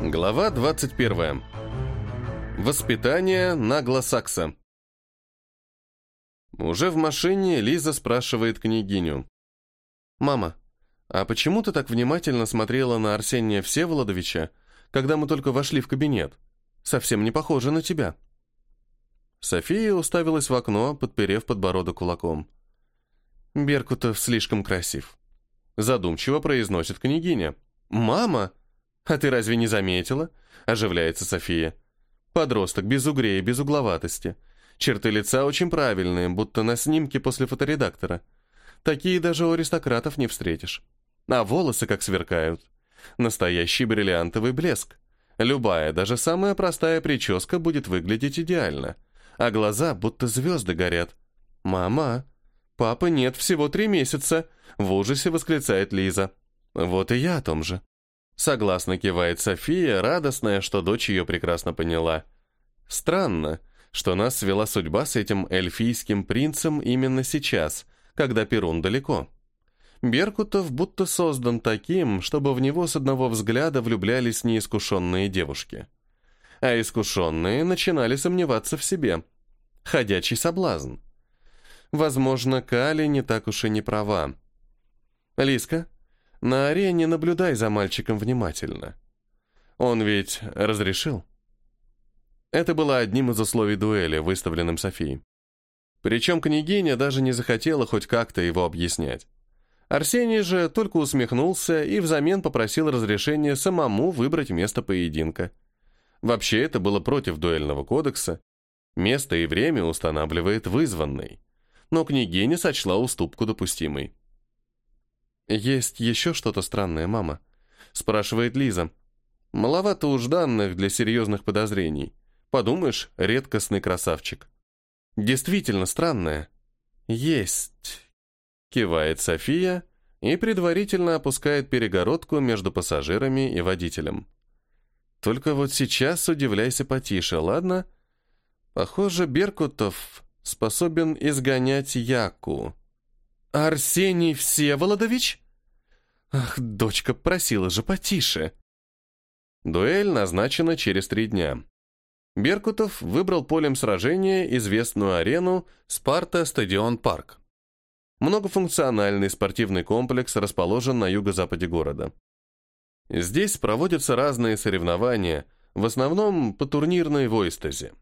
Глава 21. Воспитание наглосакса. Уже в машине Лиза спрашивает княгиню. «Мама, а почему ты так внимательно смотрела на Арсения Всеволодовича, когда мы только вошли в кабинет? Совсем не похоже на тебя». София уставилась в окно, подперев подбородок кулаком. «Беркутов слишком красив», — задумчиво произносит княгиня. «Мама!» «А ты разве не заметила?» – оживляется София. «Подросток, без угрей, без угловатости. Черты лица очень правильные, будто на снимке после фоторедактора. Такие даже у аристократов не встретишь. А волосы как сверкают. Настоящий бриллиантовый блеск. Любая, даже самая простая прическа будет выглядеть идеально. А глаза будто звезды горят. «Мама, папа нет всего три месяца!» – в ужасе восклицает Лиза. «Вот и я о том же». Согласно кивает София, радостная, что дочь ее прекрасно поняла. Странно, что нас свела судьба с этим эльфийским принцем именно сейчас, когда Перун далеко. Беркутов будто создан таким, чтобы в него с одного взгляда влюблялись неискушенные девушки. А искушенные начинали сомневаться в себе. Ходячий соблазн. Возможно, Кали не так уж и не права. «Лиска, на арене наблюдай за мальчиком внимательно. Он ведь разрешил. Это было одним из условий дуэли, выставленным Софией. Причем княгиня даже не захотела хоть как-то его объяснять. Арсений же только усмехнулся и взамен попросил разрешения самому выбрать место поединка. Вообще это было против дуэльного кодекса. Место и время устанавливает вызванный. Но княгиня сочла уступку допустимой. «Есть еще что-то странное, мама?» — спрашивает Лиза. «Маловато уж данных для серьезных подозрений. Подумаешь, редкостный красавчик». «Действительно странное». «Есть», — кивает София и предварительно опускает перегородку между пассажирами и водителем. «Только вот сейчас удивляйся потише, ладно?» «Похоже, Беркутов способен изгонять Яку». «Арсений Всеволодович?» «Ах, дочка, просила же потише!» Дуэль назначена через три дня. Беркутов выбрал полем сражения известную арену «Спарта-стадион-парк». Многофункциональный спортивный комплекс расположен на юго-западе города. Здесь проводятся разные соревнования, в основном по турнирной воистазе.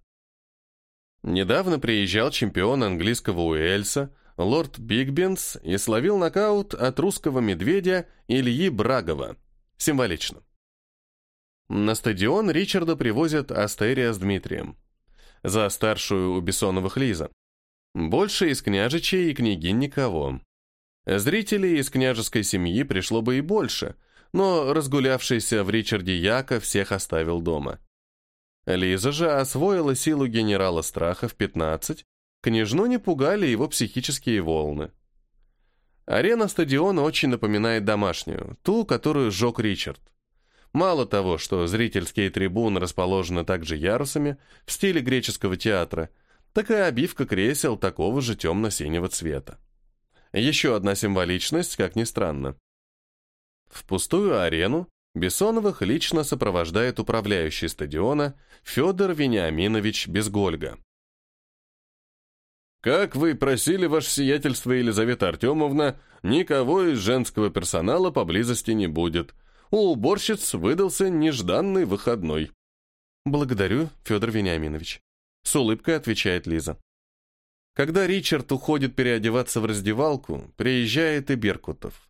Недавно приезжал чемпион английского Уэльса, лорд Бигбенс и словил нокаут от русского медведя Ильи Брагова. Символично. На стадион Ричарда привозят Астерия с Дмитрием. За старшую у Бессоновых Лиза. Больше из княжичей и княгинь никого. Зрителей из княжеской семьи пришло бы и больше, но разгулявшийся в Ричарде Яка всех оставил дома. Лиза же освоила силу генерала страха в 15 Княжну не пугали его психические волны. Арена стадиона очень напоминает домашнюю, ту, которую сжег Ричард. Мало того, что зрительские трибуны расположены также ярусами в стиле греческого театра, так и обивка кресел такого же темно-синего цвета. Еще одна символичность, как ни странно. В пустую арену Бессоновых лично сопровождает управляющий стадиона Федор Вениаминович Безгольга. Как вы просили, ваше сиятельство Елизавета Артемовна, никого из женского персонала поблизости не будет. У уборщиц выдался нежданный выходной. Благодарю, Федор Вениаминович. С улыбкой отвечает Лиза. Когда Ричард уходит переодеваться в раздевалку, приезжает и Беркутов.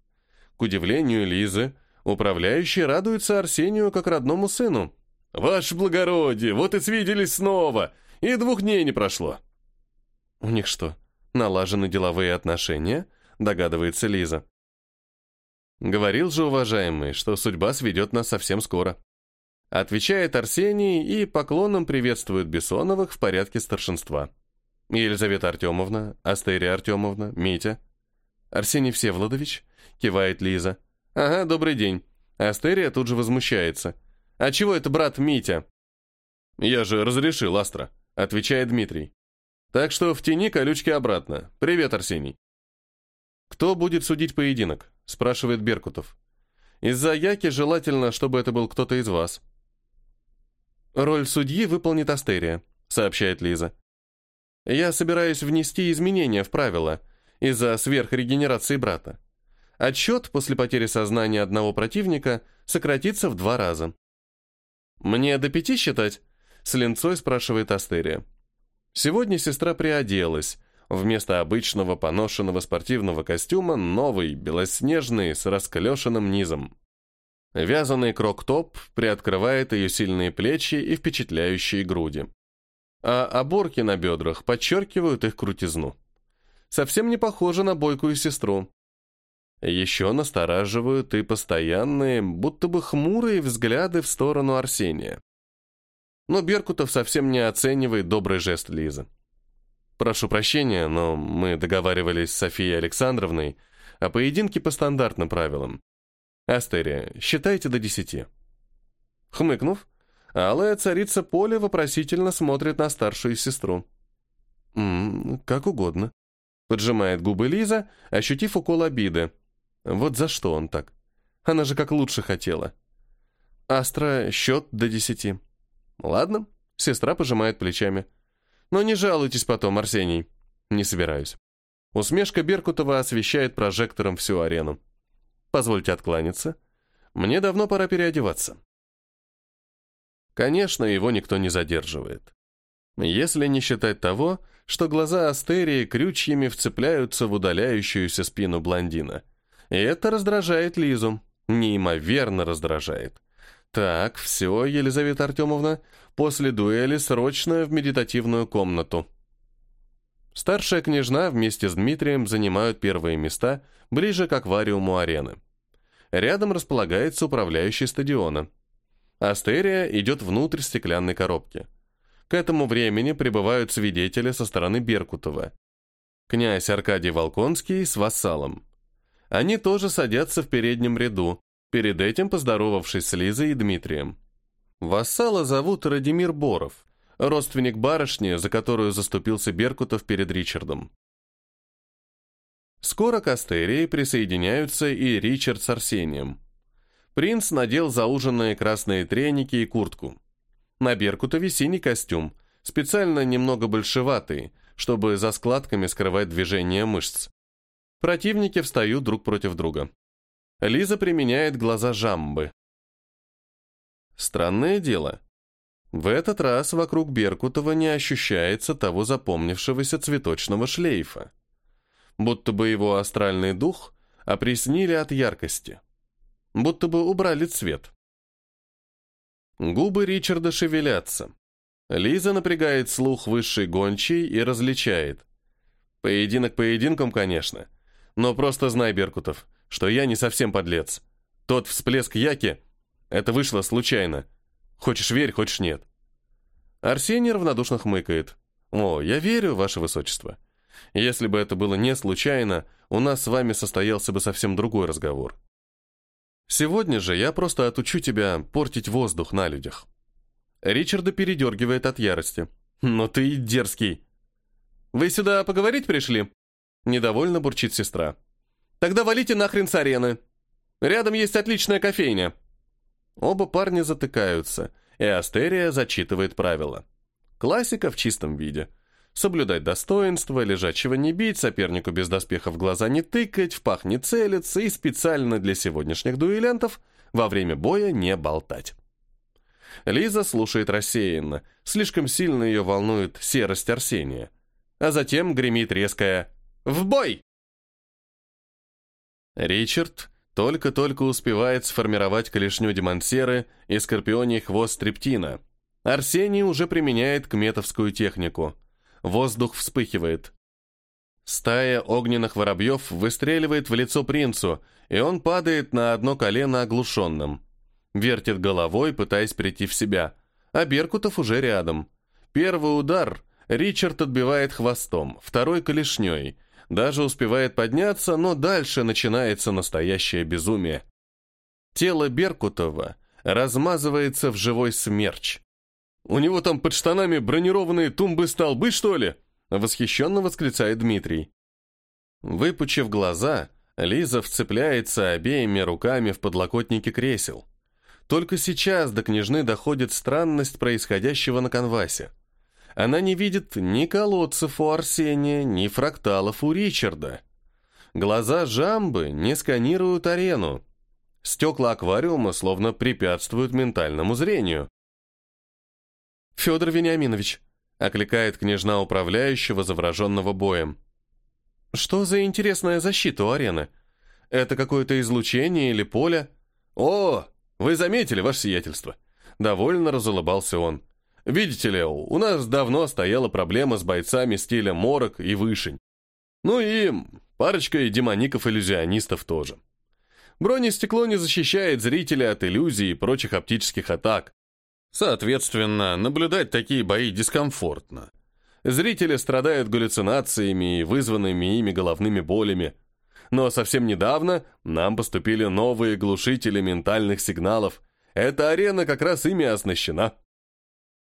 К удивлению Лизы, управляющий радуется Арсению как родному сыну. «Ваше благородие, вот и свиделись снова, и двух дней не прошло». «У них что, налажены деловые отношения?» – догадывается Лиза. «Говорил же, уважаемый, что судьба сведет нас совсем скоро». Отвечает Арсений и поклоном приветствует Бессоновых в порядке старшинства. Елизавета Артемовна, Астерия Артемовна, Митя. Арсений Всеволодович, кивает Лиза. Ага, добрый день. Астерия тут же возмущается. А чего это брат Митя? Я же разрешил, Астра, отвечает Дмитрий. Так что в тени колючки обратно. Привет, Арсений. Кто будет судить поединок? Спрашивает Беркутов. Из-за Яки желательно, чтобы это был кто-то из вас. «Роль судьи выполнит Астерия», — сообщает Лиза. «Я собираюсь внести изменения в правила из-за сверхрегенерации брата. Отсчет после потери сознания одного противника сократится в два раза». «Мне до пяти считать?» — с линцой спрашивает Астерия. Сегодня сестра приоделась. Вместо обычного поношенного спортивного костюма новый, белоснежный, с расклешенным низом. Вязаный крок-топ приоткрывает ее сильные плечи и впечатляющие груди. А оборки на бедрах подчеркивают их крутизну. Совсем не похоже на бойкую сестру. Еще настораживают и постоянные, будто бы хмурые взгляды в сторону Арсения. Но Беркутов совсем не оценивает добрый жест Лизы. «Прошу прощения, но мы договаривались с Софией Александровной о поединке по стандартным правилам. Астерия, считайте до десяти». Хмыкнув, алая царица Поля вопросительно смотрит на старшую сестру. «М -м, «Как угодно», — поджимает губы Лиза, ощутив укол обиды. «Вот за что он так? Она же как лучше хотела». «Астра, счет до десяти». «Ладно», — сестра пожимает плечами. «Но не жалуйтесь потом, Арсений». «Не собираюсь». Усмешка Беркутова освещает прожектором всю арену. Позвольте откланяться. Мне давно пора переодеваться. Конечно, его никто не задерживает. Если не считать того, что глаза Астерии крючьями вцепляются в удаляющуюся спину блондина. И это раздражает Лизу. Неимоверно раздражает. Так, все, Елизавета Артемовна, после дуэли срочно в медитативную комнату. Старшая княжна вместе с Дмитрием занимают первые места ближе к аквариуму арены. Рядом располагается управляющий стадиона. Астерия идет внутрь стеклянной коробки. К этому времени прибывают свидетели со стороны Беркутова. Князь Аркадий Волконский с вассалом. Они тоже садятся в переднем ряду, перед этим поздоровавшись с Лизой и Дмитрием. Вассала зовут Радимир Боров, родственник барышни, за которую заступился Беркутов перед Ричардом. Скоро к Астерии присоединяются и Ричард с Арсением. Принц надел зауженные красные треники и куртку. На Беркутове синий костюм, специально немного большеватый, чтобы за складками скрывать движение мышц. Противники встают друг против друга. Лиза применяет глаза жамбы. Странное дело. В этот раз вокруг Беркутова не ощущается того запомнившегося цветочного шлейфа будто бы его астральный дух опреснили от яркости, будто бы убрали цвет. Губы Ричарда шевелятся. Лиза напрягает слух высшей гончей и различает. Поединок поединком, конечно, но просто знай, Беркутов, что я не совсем подлец. Тот всплеск Яки — это вышло случайно. Хочешь верь, хочешь нет. Арсений равнодушно хмыкает. «О, я верю, ваше высочество. Если бы это было не случайно, у нас с вами состоялся бы совсем другой разговор. Сегодня же я просто отучу тебя портить воздух на людях. Ричарда передергивает от ярости. Но ты дерзкий. Вы сюда поговорить пришли? Недовольно бурчит сестра. Тогда валите нахрен с арены. Рядом есть отличная кофейня. Оба парня затыкаются, и Астерия зачитывает правила. Классика в чистом виде – соблюдать достоинство, лежачего не бить, сопернику без доспехов в глаза не тыкать, в пах не целиться и специально для сегодняшних дуэлянтов во время боя не болтать. Лиза слушает рассеянно, слишком сильно ее волнует серость Арсения. А затем гремит резкая «В бой!». Ричард только-только успевает сформировать клешню демонсеры и скорпионий хвост стриптина. Арсений уже применяет кметовскую технику – Воздух вспыхивает. Стая огненных воробьев выстреливает в лицо принцу, и он падает на одно колено оглушенным. Вертит головой, пытаясь прийти в себя. А Беркутов уже рядом. Первый удар Ричард отбивает хвостом, второй — колешней. Даже успевает подняться, но дальше начинается настоящее безумие. Тело Беркутова размазывается в живой смерч. У него там под штанами бронированные тумбы-столбы, что ли?» Восхищенно восклицает Дмитрий. Выпучив глаза, Лиза вцепляется обеими руками в подлокотники кресел. Только сейчас до княжны доходит странность происходящего на канвасе. Она не видит ни колодцев у Арсения, ни фракталов у Ричарда. Глаза жамбы не сканируют арену. Стекла аквариума словно препятствуют ментальному зрению. «Федор Вениаминович», — окликает княжна управляющего, завраженного боем. «Что за интересная защита у арены? Это какое-то излучение или поле?» «О, вы заметили, ваше сиятельство?» Довольно разулыбался он. «Видите ли, у нас давно стояла проблема с бойцами стиля морок и вышень. Ну и парочка демоников-иллюзионистов тоже. Бронестекло не защищает зрителя от иллюзий и прочих оптических атак. Соответственно, наблюдать такие бои дискомфортно. Зрители страдают галлюцинациями и вызванными ими головными болями. Но совсем недавно нам поступили новые глушители ментальных сигналов. Эта арена как раз ими оснащена.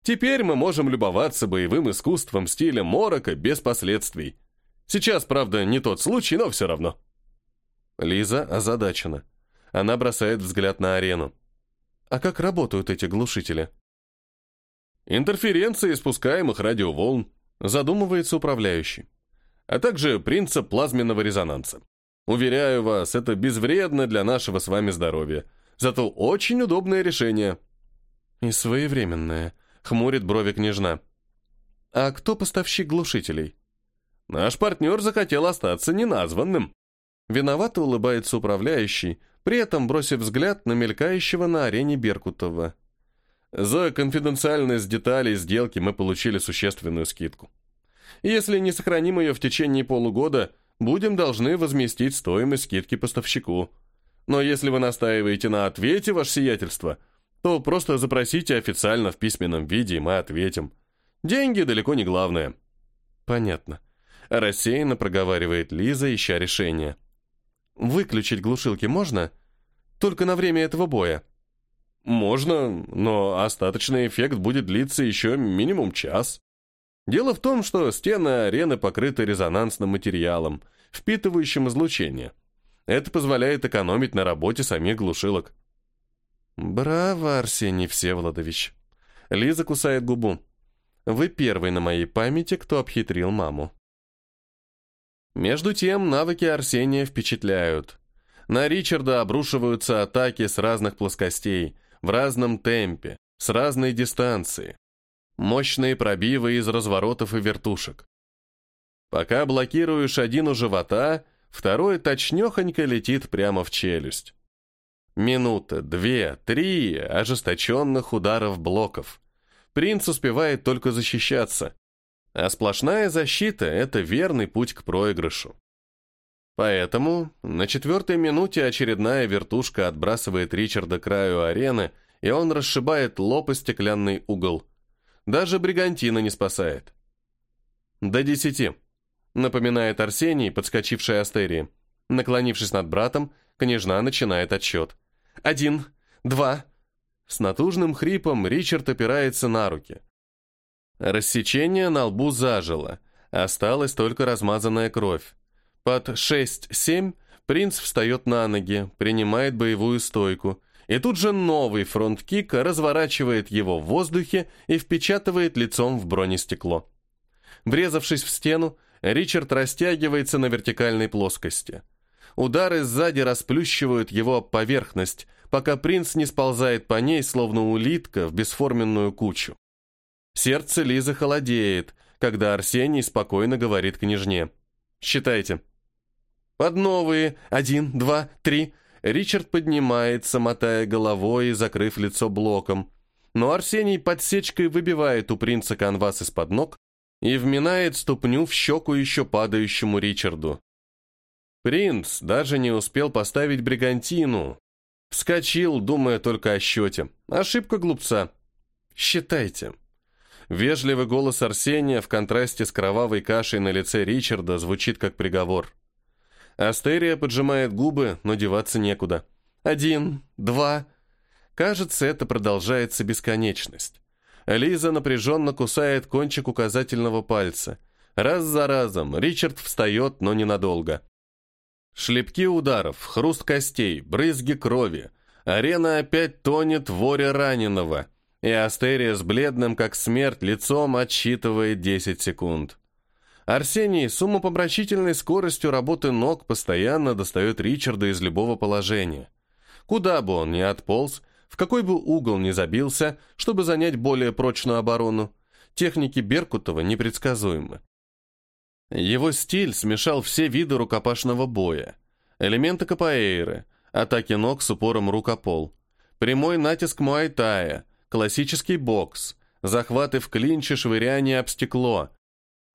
Теперь мы можем любоваться боевым искусством стиля Морока без последствий. Сейчас, правда, не тот случай, но все равно. Лиза озадачена. Она бросает взгляд на арену. А как работают эти глушители? Интерференции испускаемых радиоволн, задумывается управляющий. А также принцип плазменного резонанса. Уверяю вас, это безвредно для нашего с вами здоровья. Зато очень удобное решение. И своевременное, хмурит брови княжна. А кто поставщик глушителей? Наш партнер захотел остаться неназванным. Виновато улыбается управляющий, при этом бросив взгляд на мелькающего на арене Беркутова. За конфиденциальность деталей сделки мы получили существенную скидку. Если не сохраним ее в течение полугода, будем должны возместить стоимость скидки поставщику. Но если вы настаиваете на ответе, ваше сиятельство, то просто запросите официально в письменном виде, и мы ответим. Деньги далеко не главное. Понятно. Рассеянно проговаривает Лиза, ища решение. Выключить глушилки можно? Только на время этого боя. Можно, но остаточный эффект будет длиться еще минимум час. Дело в том, что стены арены покрыты резонансным материалом, впитывающим излучение. Это позволяет экономить на работе самих глушилок. Браво, Арсений Всеволодович. Лиза кусает губу. Вы первый на моей памяти, кто обхитрил маму. Между тем, навыки Арсения впечатляют. На Ричарда обрушиваются атаки с разных плоскостей, в разном темпе, с разной дистанции. Мощные пробивы из разворотов и вертушек. Пока блокируешь один у живота, второй точнёхонько летит прямо в челюсть. Минута, две, три ожесточенных ударов блоков. Принц успевает только защищаться. А сплошная защита — это верный путь к проигрышу. Поэтому на четвертой минуте очередная вертушка отбрасывает Ричарда к краю арены, и он расшибает лоб и стеклянный угол. Даже Бригантина не спасает. «До десяти», — напоминает Арсений, подскочивший Астерии. Наклонившись над братом, княжна начинает отсчет. «Один, два...» С натужным хрипом Ричард опирается на руки. Рассечение на лбу зажило, осталась только размазанная кровь. Под 6-7 принц встает на ноги, принимает боевую стойку, и тут же новый фронт-кик разворачивает его в воздухе и впечатывает лицом в бронестекло. Врезавшись в стену, Ричард растягивается на вертикальной плоскости. Удары сзади расплющивают его поверхность, пока принц не сползает по ней, словно улитка, в бесформенную кучу. Сердце Лизы холодеет, когда Арсений спокойно говорит княжне. «Считайте». Под новые. Один, два, три. Ричард поднимается, мотая головой и закрыв лицо блоком. Но Арсений подсечкой выбивает у принца канвас из-под ног и вминает ступню в щеку еще падающему Ричарду. Принц даже не успел поставить бригантину. Вскочил, думая только о счете. Ошибка глупца. «Считайте». Вежливый голос Арсения в контрасте с кровавой кашей на лице Ричарда звучит как приговор. Астерия поджимает губы, но деваться некуда. Один, два. Кажется, это продолжается бесконечность. Лиза напряженно кусает кончик указательного пальца. Раз за разом Ричард встает, но ненадолго. Шлепки ударов, хруст костей, брызги крови. Арена опять тонет в воре раненого, и Астерия с бледным, как смерть, лицом отсчитывает 10 секунд. Арсений с умопомрачительной скоростью работы ног постоянно достает Ричарда из любого положения. Куда бы он ни отполз, в какой бы угол ни забился, чтобы занять более прочную оборону, техники Беркутова непредсказуемы. Его стиль смешал все виды рукопашного боя. Элементы капоэйры, атаки ног с упором рукопол, прямой натиск муайтая, классический бокс, захваты в клинче, швыряние об стекло,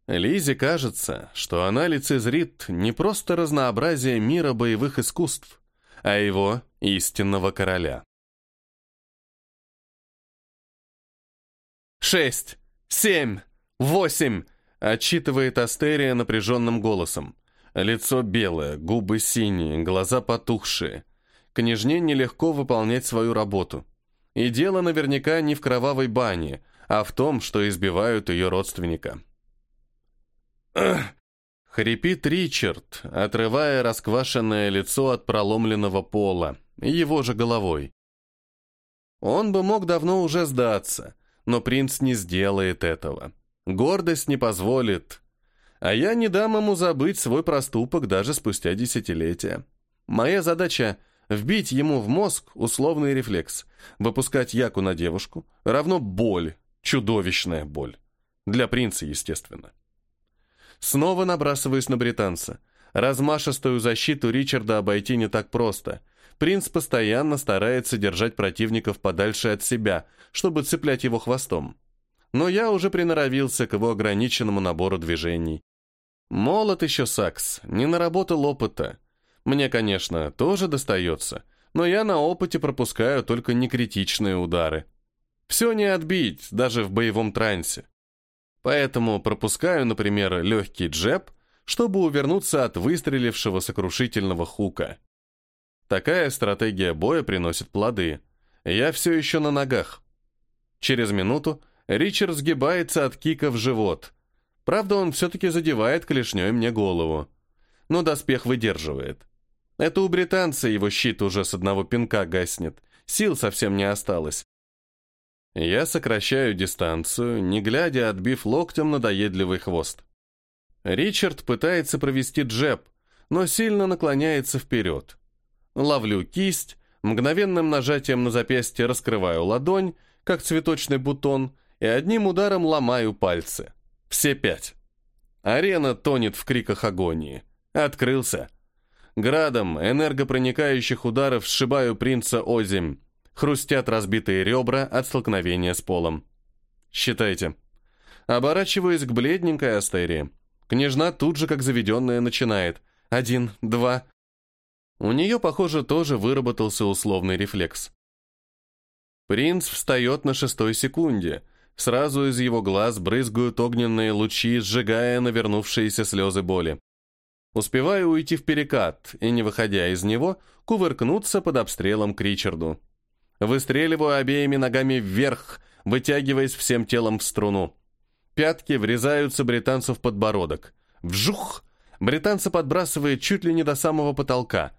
Лизе кажется, что она лицезрит не просто разнообразие мира боевых искусств, а его истинного короля. «Шесть! Семь! Восемь!» — отчитывает Астерия напряженным голосом. Лицо белое, губы синие, глаза потухшие. Княжне нелегко выполнять свою работу. И дело наверняка не в кровавой бане, а в том, что избивают ее родственника. Хрипит Ричард, отрывая расквашенное лицо от проломленного пола, его же головой. Он бы мог давно уже сдаться, но принц не сделает этого. Гордость не позволит. А я не дам ему забыть свой проступок даже спустя десятилетия. Моя задача — вбить ему в мозг условный рефлекс. Выпускать яку на девушку равно боль, чудовищная боль. Для принца, естественно. Снова набрасываюсь на британца. Размашистую защиту Ричарда обойти не так просто. Принц постоянно старается держать противников подальше от себя, чтобы цеплять его хвостом. Но я уже приноровился к его ограниченному набору движений. Молот еще сакс, не наработал опыта. Мне, конечно, тоже достается, но я на опыте пропускаю только некритичные удары. Все не отбить, даже в боевом трансе. Поэтому пропускаю, например, легкий джеб, чтобы увернуться от выстрелившего сокрушительного хука. Такая стратегия боя приносит плоды. Я все еще на ногах. Через минуту Ричард сгибается от кика в живот. Правда, он все-таки задевает клешней мне голову. Но доспех выдерживает. Это у британца его щит уже с одного пинка гаснет. Сил совсем не осталось. Я сокращаю дистанцию, не глядя, отбив локтем надоедливый хвост. Ричард пытается провести джеб, но сильно наклоняется вперед. Ловлю кисть, мгновенным нажатием на запястье раскрываю ладонь, как цветочный бутон, и одним ударом ломаю пальцы. Все пять. Арена тонет в криках агонии. Открылся. Градом энергопроникающих ударов сшибаю принца озимь. Хрустят разбитые ребра от столкновения с полом. Считайте. Оборачиваюсь к бледненькой Астерии. Княжна тут же, как заведенная, начинает. Один, два. У нее, похоже, тоже выработался условный рефлекс. Принц встает на шестой секунде. Сразу из его глаз брызгают огненные лучи, сжигая навернувшиеся слезы боли. Успеваю уйти в перекат и, не выходя из него, кувыркнуться под обстрелом к Ричарду. Выстреливаю обеими ногами вверх, вытягиваясь всем телом в струну. Пятки врезаются британцу в подбородок. Вжух! Британца подбрасывает чуть ли не до самого потолка.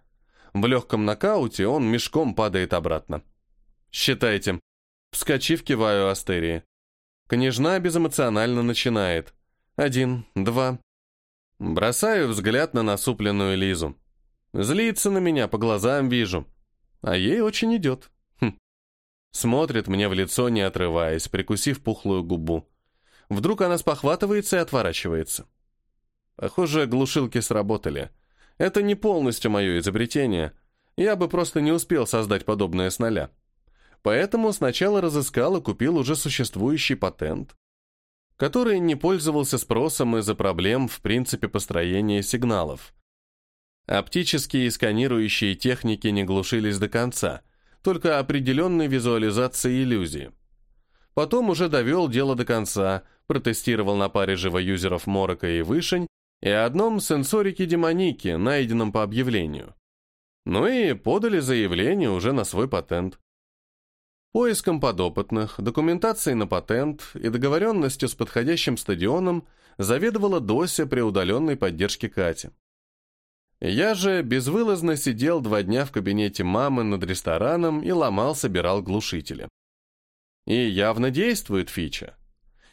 В легком нокауте он мешком падает обратно. Считайте. Вскочив, киваю Астерии. Княжна безэмоционально начинает. Один, два. Бросаю взгляд на насупленную Лизу. Злится на меня, по глазам вижу. А ей очень идет. Смотрит мне в лицо, не отрываясь, прикусив пухлую губу. Вдруг она спохватывается и отворачивается. Похоже, глушилки сработали. Это не полностью мое изобретение. Я бы просто не успел создать подобное с нуля. Поэтому сначала разыскал и купил уже существующий патент, который не пользовался спросом из-за проблем в принципе построения сигналов. Оптические и сканирующие техники не глушились до конца – только определенной визуализации иллюзии. Потом уже довел дело до конца, протестировал на паре живоюзеров Морока и Вышень и одном сенсорике демоники, найденном по объявлению. Ну и подали заявление уже на свой патент. Поиском подопытных, документацией на патент и договоренностью с подходящим стадионом заведовала Дося при удаленной поддержке Кати. Я же безвылазно сидел два дня в кабинете мамы над рестораном и ломал-собирал глушители. И явно действует фича.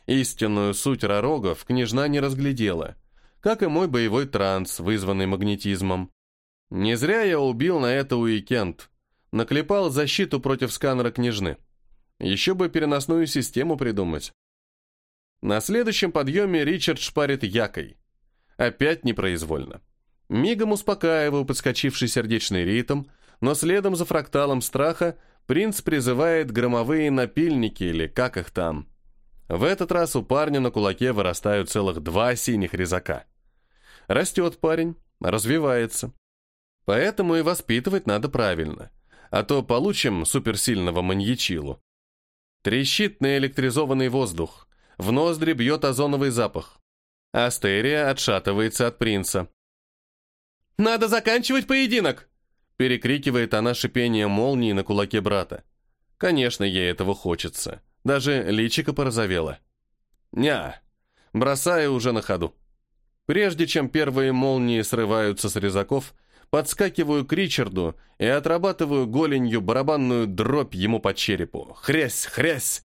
Истинную суть ророгов княжна не разглядела, как и мой боевой транс, вызванный магнетизмом. Не зря я убил на это уикенд. Наклепал защиту против сканера княжны. Еще бы переносную систему придумать. На следующем подъеме Ричард шпарит якой. Опять непроизвольно. Мигом успокаиваю подскочивший сердечный ритм, но следом за фракталом страха принц призывает громовые напильники или как их там. В этот раз у парня на кулаке вырастают целых два синих резака. Растет парень, развивается. Поэтому и воспитывать надо правильно, а то получим суперсильного маньячилу. Трещит наэлектризованный воздух, в ноздри бьет озоновый запах. Астерия отшатывается от принца. «Надо заканчивать поединок!» Перекрикивает она шипение молнии на кулаке брата. Конечно, ей этого хочется. Даже личико порозовело. Ня, бросаю уже на ходу. Прежде чем первые молнии срываются с резаков, подскакиваю к Ричарду и отрабатываю голенью барабанную дробь ему по черепу. Хрясь, хрясь!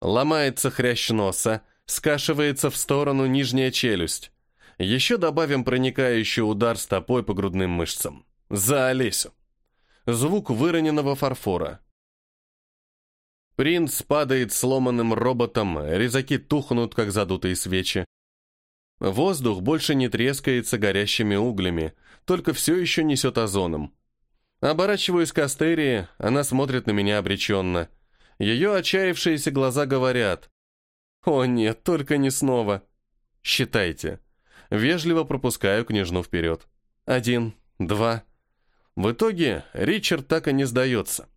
Ломается хрящ носа, скашивается в сторону нижняя челюсть. Еще добавим проникающий удар стопой по грудным мышцам. За Олесю. Звук выроненного фарфора. Принц падает сломанным роботом, резаки тухнут, как задутые свечи. Воздух больше не трескается горящими углями, только все еще несет озоном. Оборачиваюсь к Астерии, она смотрит на меня обреченно. Ее отчаявшиеся глаза говорят. «О нет, только не снова». «Считайте». Вежливо пропускаю княжну вперед. Один, два. В итоге Ричард так и не сдается.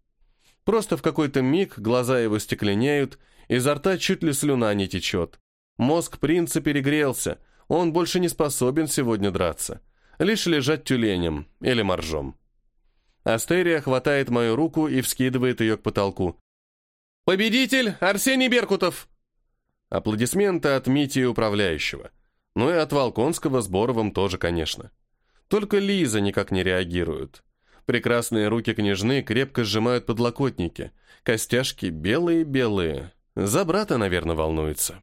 Просто в какой-то миг глаза его стекленеют, изо рта чуть ли слюна не течет. Мозг принца перегрелся, он больше не способен сегодня драться. Лишь лежать тюленем или моржом. Астерия хватает мою руку и вскидывает ее к потолку. «Победитель Арсений Беркутов!» Аплодисменты от Мити управляющего. Ну и от Волконского с Боровым тоже, конечно. Только Лиза никак не реагирует. Прекрасные руки княжны крепко сжимают подлокотники. Костяшки белые-белые. За брата, наверное, волнуется.